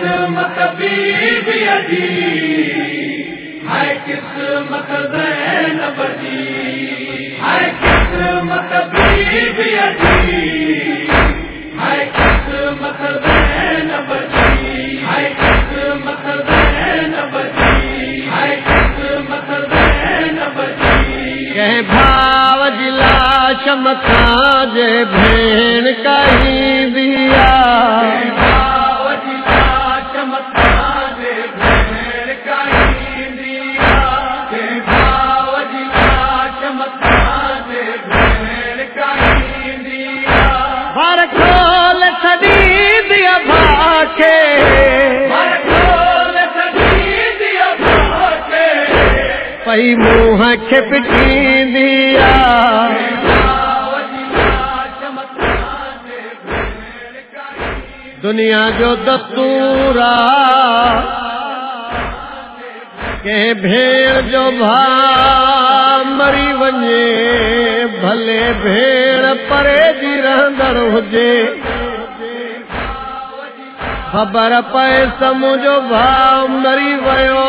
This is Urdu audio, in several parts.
قسمت بی عجی ہے قسمت زینب جی ہے قسمت بی عجی ہے قسمت زینب جی ہے قسمت زینب جی ہے قسمت زینب جی کہ بھاو جلا چمکا جے بھین کہیں دیا. پئی منہ کھپٹی دیا دنیا جو دستورا کہ بھیڑ جو بھا مری ونجے بھلے بھیڑ پرے جی رہندڑ ہوجے خبر پئے سمجھو بھاؤ مری ویو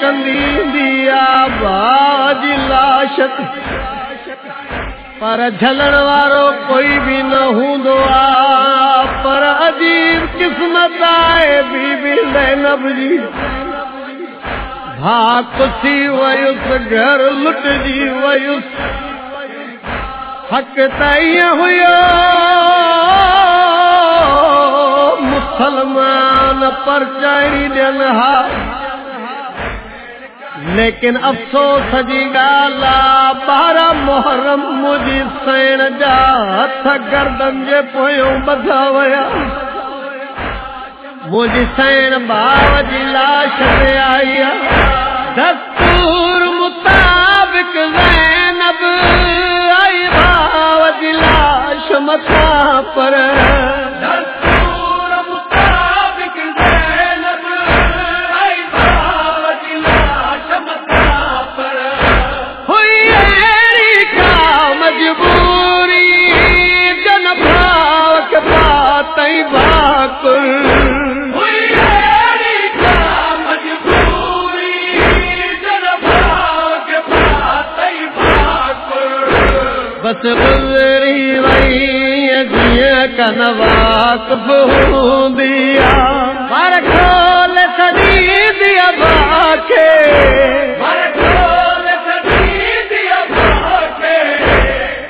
کندی دیا باج لاش پر جھلن وارو کوئی بھی نہ ہوں آ پر عجیب قسمت آئے بی بی زینب جی بھا کسی ویس گھر لٹ جی ویس حق تئی ہوئے مسلمان پر چاہی دنہا لیکن افسوس جی گالا بارہ محرم مجھے سین جا، ہتھ گردن جے پویوں بدھا ویا۔ مجھے سین باو جی لاش سے آئی دستور مطابق زینب آئی باو جی لاش متا پر۔ بس گزری وئی اجیے کا نواق دیا پر کھول سدی دیا باکے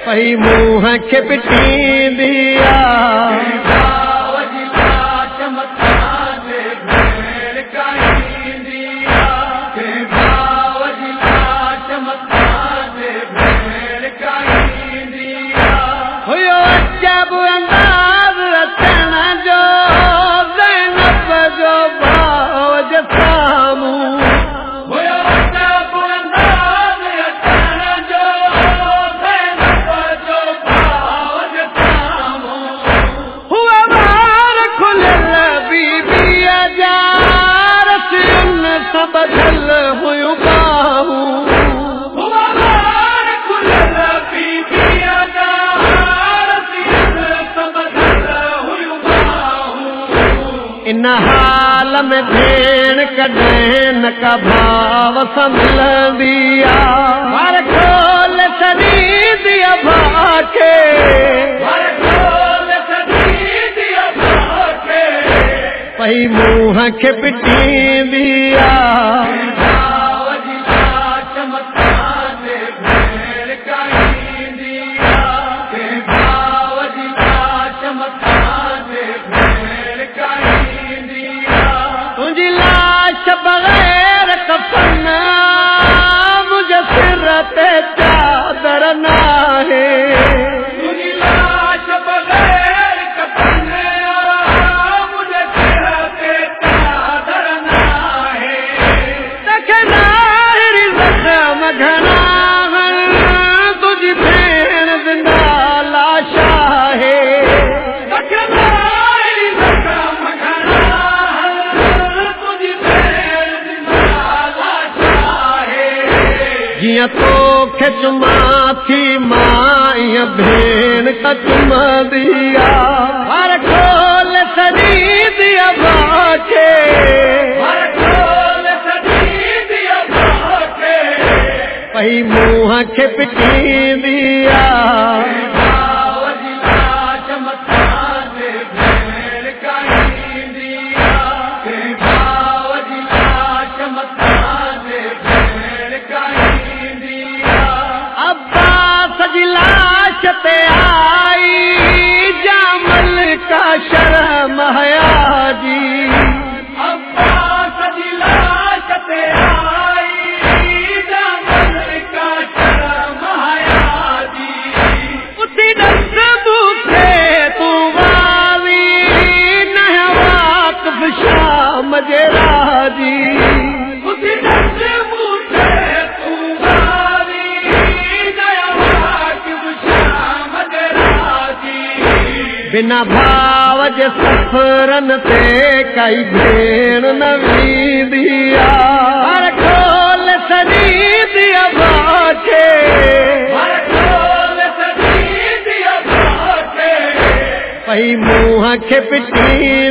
پئی منہ کھپٹی دیا ان میں بھیڑ کڈین کا بھاو سمل دیا ہر کھول سدی دیا بھاکے پئی منہ کے پٹی دیا یہ تو کھچما تھی ماں بھین کچم دیا۔ ہر کھول سری دیا باچے ہر کھول دیا باچے پہی کھپکی دیا محمد راضی۔ بنا بھاو سفرن تے کئی بھیڑ نوی دیا۔ کھول سنی دیا بھاکے پئی موہ کے پٹی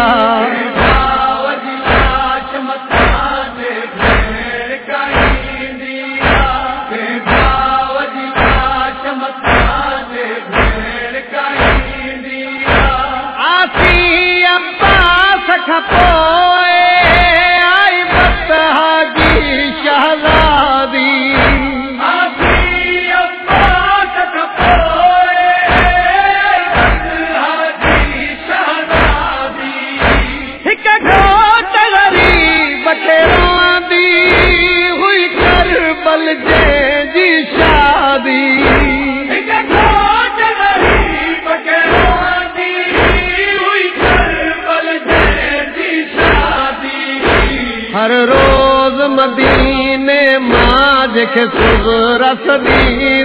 کے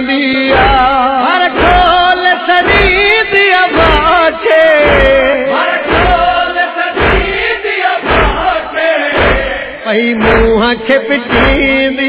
دیا ہر کھول سنی دیا باچے پہی کے پٹی دیا